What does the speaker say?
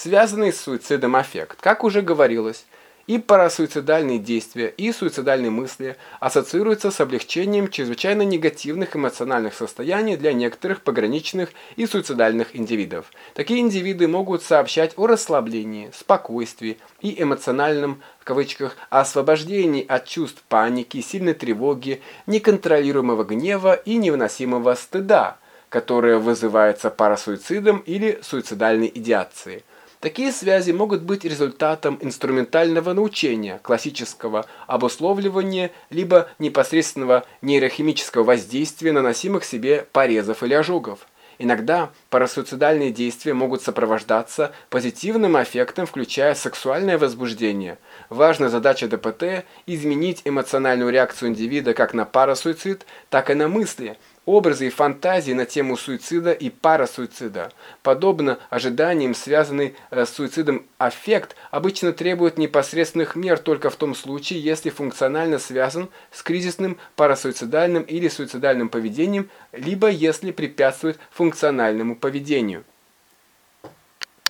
связанный с суицидом аффект. Как уже говорилось, и парасуицидальные действия, и суицидальные мысли ассоциируются с облегчением чрезвычайно негативных эмоциональных состояний для некоторых пограничных и суицидальных индивидов. Такие индивиды могут сообщать о расслаблении, спокойствии и эмоциональном в кавычках, освобождении от чувств паники, сильной тревоги, неконтролируемого гнева и невыносимого стыда, которое вызывается парасуицидом или суицидальной идеацией. Такие связи могут быть результатом инструментального научения, классического обусловливания, либо непосредственного нейрохимического воздействия наносимых себе порезов или ожогов. Иногда парасуицидальные действия могут сопровождаться позитивным эффектом, включая сексуальное возбуждение. Важная задача ДПТ – изменить эмоциональную реакцию индивида как на парасуицид, так и на мысли – образы и фантазии на тему суицида и парасуицида. Подобно ожиданиям, связанный э, с суицидом аффект обычно требует непосредственных мер только в том случае, если функционально связан с кризисным парасуицидальным или суицидальным поведением, либо если препятствует функциональному поведению.